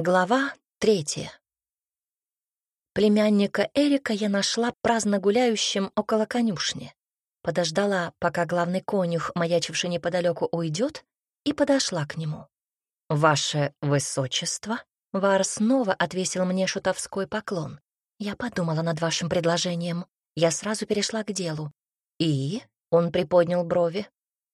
Глава третья. Племянника Эрика я нашла праздно гуляющим около конюшни. Подождала, пока главный конюх, маячивший неподалеку, уйдет, и подошла к нему. «Ваше высочество?» Вар снова отвесил мне шутовской поклон. Я подумала над вашим предложением. Я сразу перешла к делу. «И?» — он приподнял брови.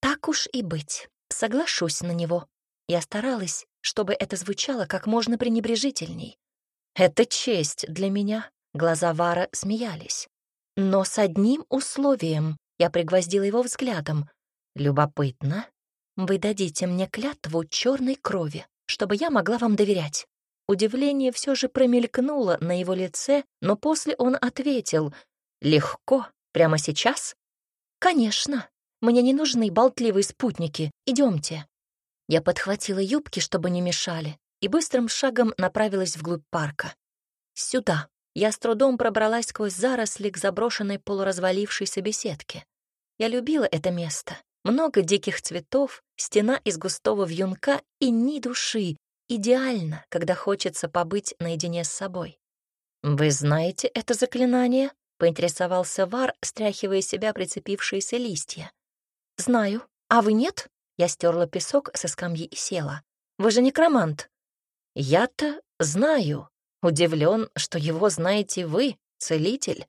«Так уж и быть. Соглашусь на него». Я старалась, чтобы это звучало как можно пренебрежительней. «Это честь для меня», — глаза Вара смеялись. «Но с одним условием», — я пригвоздила его взглядом. «Любопытно. Вы дадите мне клятву черной крови, чтобы я могла вам доверять». Удивление все же промелькнуло на его лице, но после он ответил «Легко? Прямо сейчас?» «Конечно. Мне не нужны болтливые спутники. Идемте». Я подхватила юбки, чтобы не мешали, и быстрым шагом направилась вглубь парка. Сюда. Я с трудом пробралась сквозь заросли к заброшенной полуразвалившейся беседке. Я любила это место. Много диких цветов, стена из густого вьюнка и ни души. Идеально, когда хочется побыть наедине с собой. «Вы знаете это заклинание?» — поинтересовался Вар, стряхивая себя прицепившиеся листья. «Знаю. А вы нет?» Я стерла песок со скамьи и села. «Вы же некромант». «Я-то знаю. Удивлен, что его знаете вы, целитель.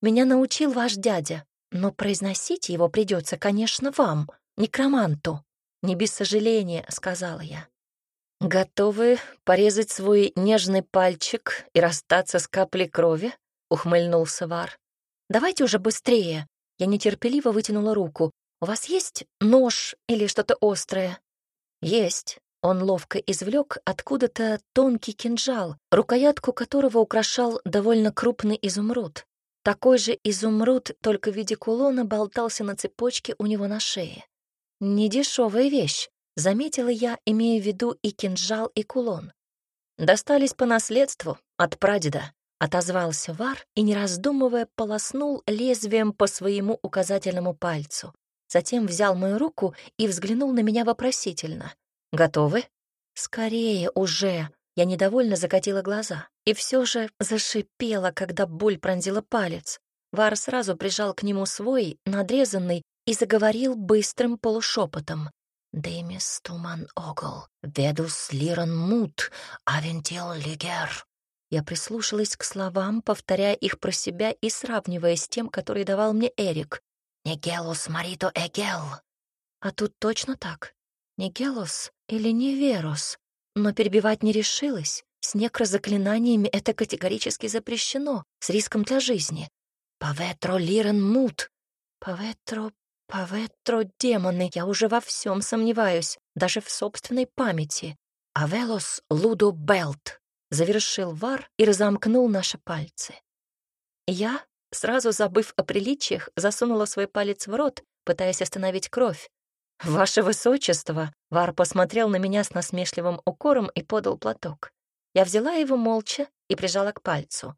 Меня научил ваш дядя, но произносить его придется, конечно, вам, некроманту. Не без сожаления», — сказала я. «Готовы порезать свой нежный пальчик и расстаться с каплей крови?» — ухмыльнулся Вар. «Давайте уже быстрее!» Я нетерпеливо вытянула руку. «У вас есть нож или что-то острое?» «Есть». Он ловко извлек откуда-то тонкий кинжал, рукоятку которого украшал довольно крупный изумруд. Такой же изумруд, только в виде кулона, болтался на цепочке у него на шее. Недешевая вещь, заметила я, имея в виду и кинжал, и кулон. Достались по наследству от прадеда, отозвался Вар и, не раздумывая, полоснул лезвием по своему указательному пальцу. Затем взял мою руку и взглянул на меня вопросительно. «Готовы?» «Скорее уже!» Я недовольно закатила глаза и все же зашипела, когда боль пронзила палец. Вар сразу прижал к нему свой, надрезанный, и заговорил быстрым полушепотом. «Демис туман огл, ведус лиран мут, авентил лигер». Я прислушалась к словам, повторяя их про себя и сравнивая с тем, который давал мне Эрик. Не Гелус Марито Эгел. А тут точно так. Не Гелус или не Верус. Но перебивать не решилась. С некрозаклинаниями это категорически запрещено, с риском для жизни. Паветро лирен мут. Паветро, паветро демоны. Я уже во всем сомневаюсь, даже в собственной памяти. Авелос лудо белт. Завершил вар и разомкнул наши пальцы. Я Сразу забыв о приличиях, засунула свой палец в рот, пытаясь остановить кровь. «Ваше высочество!» Вар посмотрел на меня с насмешливым укором и подал платок. Я взяла его молча и прижала к пальцу.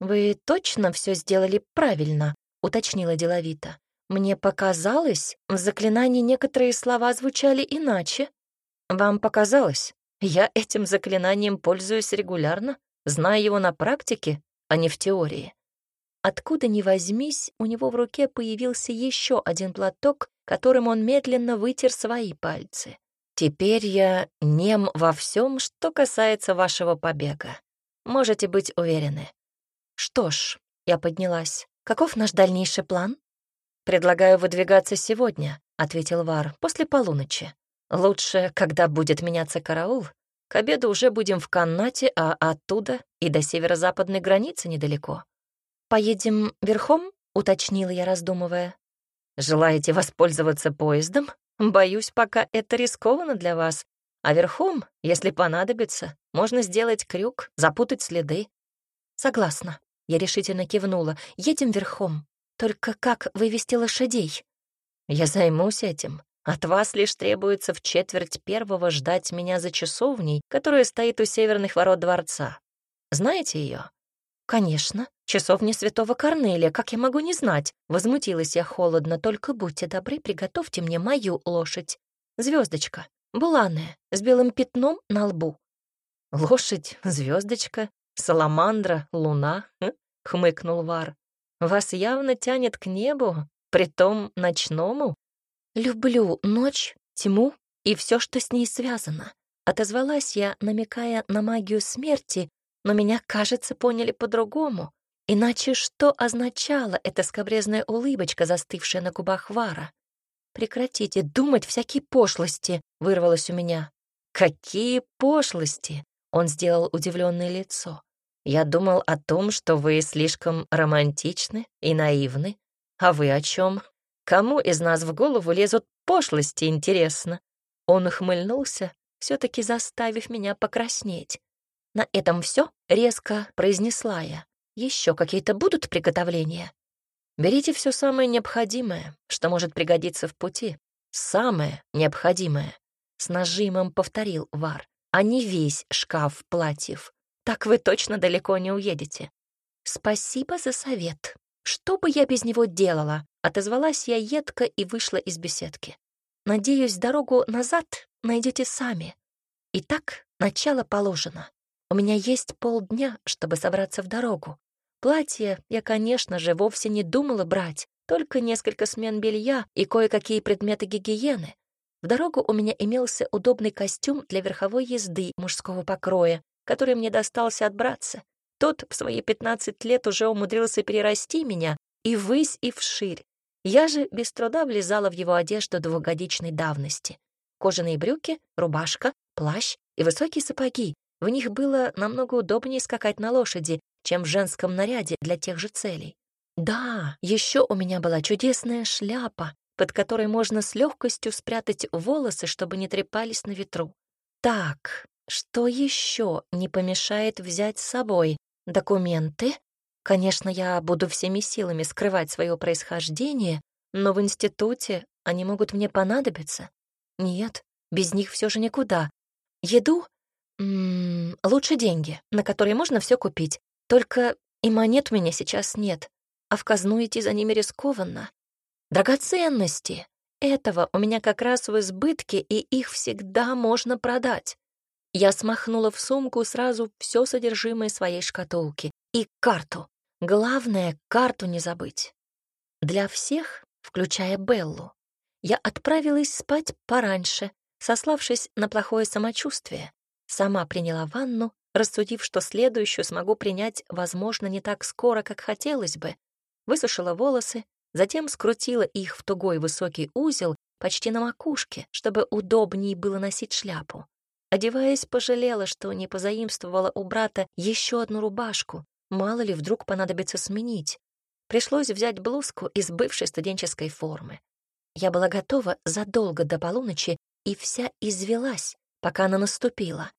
«Вы точно все сделали правильно?» — уточнила деловито. «Мне показалось, в заклинании некоторые слова звучали иначе». «Вам показалось? Я этим заклинанием пользуюсь регулярно, зная его на практике, а не в теории. Откуда ни возьмись, у него в руке появился еще один платок, которым он медленно вытер свои пальцы. «Теперь я нем во всем, что касается вашего побега. Можете быть уверены». «Что ж», — я поднялась, — «каков наш дальнейший план?» «Предлагаю выдвигаться сегодня», — ответил Вар, — «после полуночи. Лучше, когда будет меняться караул. К обеду уже будем в Каннате, а оттуда и до северо-западной границы недалеко. «Поедем верхом?» — уточнила я, раздумывая. «Желаете воспользоваться поездом? Боюсь, пока это рискованно для вас. А верхом, если понадобится, можно сделать крюк, запутать следы». «Согласна», — я решительно кивнула. «Едем верхом. Только как вывести лошадей?» «Я займусь этим. От вас лишь требуется в четверть первого ждать меня за часовней, которая стоит у северных ворот дворца. Знаете ее? «Конечно, часовня святого Корнелия, как я могу не знать?» Возмутилась я холодно, только будьте добры, приготовьте мне мою лошадь. Звездочка, буланая, с белым пятном на лбу. Лошадь, звездочка, саламандра, луна, хм? хмыкнул Вар. Вас явно тянет к небу, притом ночному. Люблю ночь, тьму и все, что с ней связано. Отозвалась я, намекая на магию смерти, но меня, кажется, поняли по-другому. Иначе что означала эта скобрезная улыбочка, застывшая на губах Вара? «Прекратите думать всякие пошлости», — вырвалось у меня. «Какие пошлости?» — он сделал удивленное лицо. «Я думал о том, что вы слишком романтичны и наивны. А вы о чем? Кому из нас в голову лезут пошлости, интересно?» Он ухмыльнулся, все-таки заставив меня покраснеть. На этом все резко произнесла я. Еще какие-то будут приготовления? Берите все самое необходимое, что может пригодиться в пути. Самое необходимое. С нажимом повторил Вар, а не весь шкаф платьев. Так вы точно далеко не уедете. Спасибо за совет. Что бы я без него делала? Отозвалась я едко и вышла из беседки. Надеюсь, дорогу назад найдете сами. Итак, начало положено. У меня есть полдня, чтобы собраться в дорогу. Платье я, конечно же, вовсе не думала брать, только несколько смен белья и кое-какие предметы гигиены. В дорогу у меня имелся удобный костюм для верховой езды мужского покроя, который мне достался от братца. Тот в свои 15 лет уже умудрился перерасти меня и ввысь, и вширь. Я же без труда влезала в его одежду двухгодичной давности. Кожаные брюки, рубашка, плащ и высокие сапоги. В них было намного удобнее скакать на лошади, чем в женском наряде для тех же целей. Да, еще у меня была чудесная шляпа, под которой можно с легкостью спрятать волосы, чтобы не трепались на ветру. Так, что еще не помешает взять с собой? Документы? Конечно, я буду всеми силами скрывать свое происхождение, но в институте они могут мне понадобиться. Нет, без них все же никуда. Еду? М лучше деньги, на которые можно все купить. Только и монет у меня сейчас нет, а в казну идти за ними рискованно. Драгоценности. Этого у меня как раз в избытке, и их всегда можно продать. Я смахнула в сумку сразу все содержимое своей шкатулки и карту. Главное, карту не забыть. Для всех, включая Беллу, я отправилась спать пораньше, сославшись на плохое самочувствие. Сама приняла ванну рассудив, что следующую смогу принять, возможно, не так скоро, как хотелось бы. Высушила волосы, затем скрутила их в тугой высокий узел почти на макушке, чтобы удобнее было носить шляпу. Одеваясь, пожалела, что не позаимствовала у брата еще одну рубашку. Мало ли, вдруг понадобится сменить. Пришлось взять блузку из бывшей студенческой формы. Я была готова задолго до полуночи и вся извелась, пока она наступила.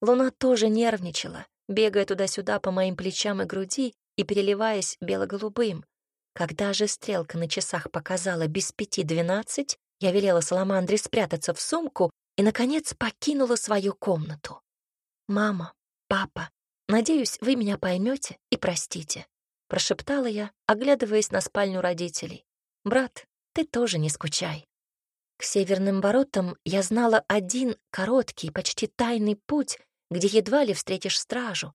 Луна тоже нервничала, бегая туда-сюда по моим плечам и груди и переливаясь бело-голубым. Когда же стрелка на часах показала без пяти двенадцать, я велела Саламандре спрятаться в сумку и, наконец, покинула свою комнату. «Мама, папа, надеюсь, вы меня поймете и простите», — прошептала я, оглядываясь на спальню родителей. «Брат, ты тоже не скучай». К северным воротам я знала один короткий, почти тайный путь, где едва ли встретишь стражу.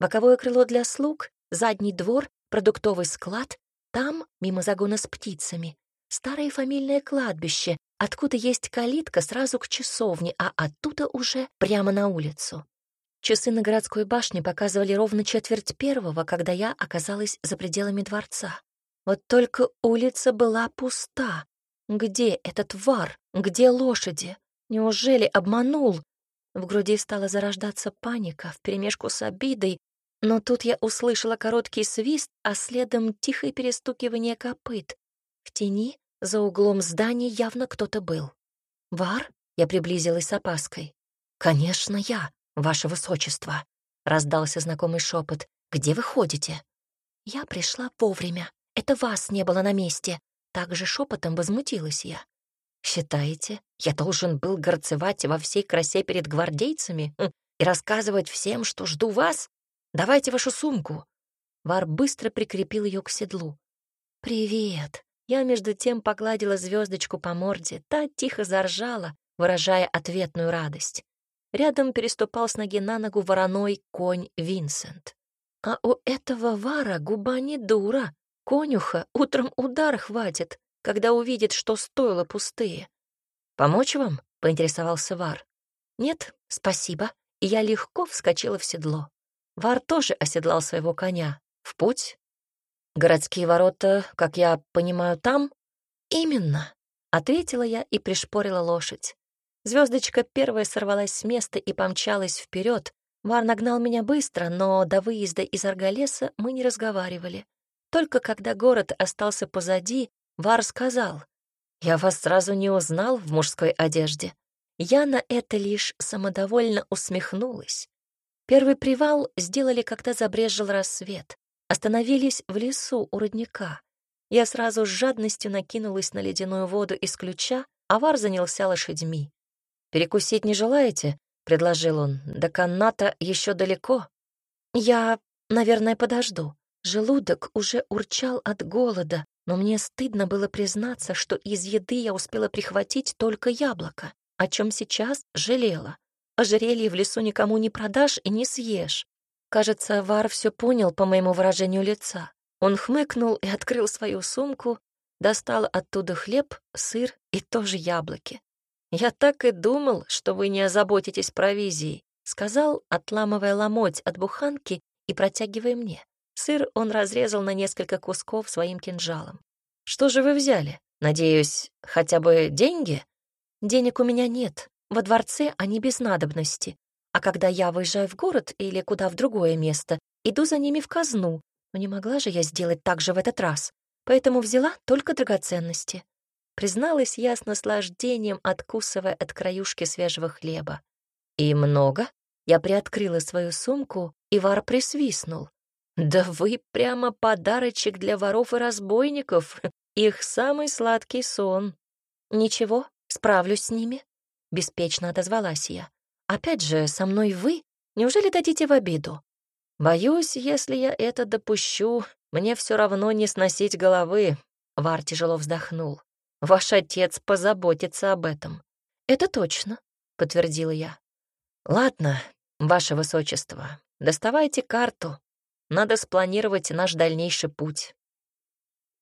Боковое крыло для слуг, задний двор, продуктовый склад, там, мимо загона с птицами, старое фамильное кладбище, откуда есть калитка сразу к часовне, а оттуда уже прямо на улицу. Часы на городской башне показывали ровно четверть первого, когда я оказалась за пределами дворца. Вот только улица была пуста. Где этот вар? Где лошади? Неужели обманул? В груди стала зарождаться паника вперемешку с обидой, но тут я услышала короткий свист, а следом тихое перестукивание копыт. В тени за углом здания явно кто-то был. «Вар?» — я приблизилась с опаской. «Конечно, я, ваше высочество», — раздался знакомый шепот. «Где вы ходите?» «Я пришла вовремя. Это вас не было на месте». Также шепотом возмутилась я. Считаете, я должен был горцевать во всей красе перед гвардейцами хм, и рассказывать всем, что жду вас? Давайте вашу сумку». Вар быстро прикрепил ее к седлу. «Привет». Я между тем погладила звездочку по морде, та тихо заржала, выражая ответную радость. рядом переступал с ноги на ногу вороной конь Винсент. А у этого Вара губа не дура. Конюха утром удар хватит, когда увидит, что стоило пустые. «Помочь вам?» — поинтересовался Вар. «Нет, спасибо». Я легко вскочила в седло. Вар тоже оседлал своего коня. В путь. Городские ворота, как я понимаю, там? Именно, ответила я и пришпорила лошадь. Звездочка первая сорвалась с места и помчалась вперед. Вар нагнал меня быстро, но до выезда из Арголеса мы не разговаривали. Только когда город остался позади, Вар сказал, «Я вас сразу не узнал в мужской одежде». Я на это лишь самодовольно усмехнулась. Первый привал сделали, когда забрежил рассвет. Остановились в лесу у родника. Я сразу с жадностью накинулась на ледяную воду из ключа, а Вар занялся лошадьми. «Перекусить не желаете?» — предложил он. «До каната еще далеко». «Я, наверное, подожду. Желудок уже урчал от голода, но мне стыдно было признаться, что из еды я успела прихватить только яблоко, о чем сейчас жалела. Ожерелье в лесу никому не продашь и не съешь. Кажется, Вар все понял по моему выражению лица. Он хмыкнул и открыл свою сумку, достал оттуда хлеб, сыр и тоже яблоки. «Я так и думал, что вы не озаботитесь провизией», сказал, отламывая ломоть от буханки и протягивая мне. Сыр он разрезал на несколько кусков своим кинжалом. «Что же вы взяли? Надеюсь, хотя бы деньги?» «Денег у меня нет. Во дворце они без надобности. А когда я выезжаю в город или куда в другое место, иду за ними в казну. Но не могла же я сделать так же в этот раз. Поэтому взяла только драгоценности. Призналась я с наслаждением, откусывая от краюшки свежего хлеба. «И много?» Я приоткрыла свою сумку, и вар присвистнул. «Да вы прямо подарочек для воров и разбойников. Их самый сладкий сон». «Ничего, справлюсь с ними», — беспечно отозвалась я. Опять же, со мной вы? Неужели дадите в обиду? Боюсь, если я это допущу, мне все равно не сносить головы. Вар тяжело вздохнул. Ваш отец позаботится об этом. Это точно, подтвердила я. Ладно, ваше высочество, доставайте карту. Надо спланировать наш дальнейший путь.